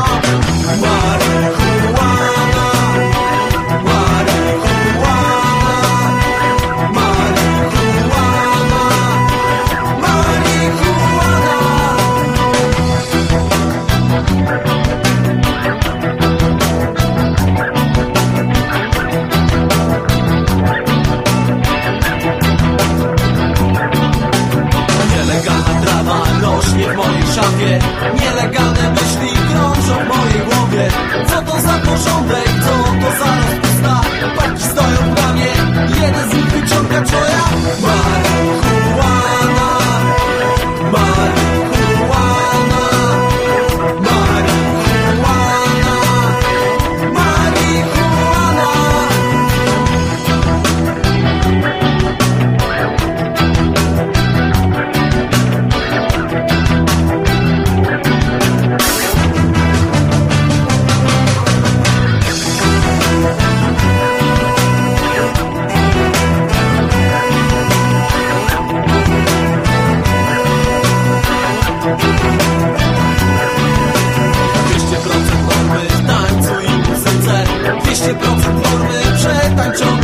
Oh. 200% normy w tańcu i muzyce. 200% normy przetańczone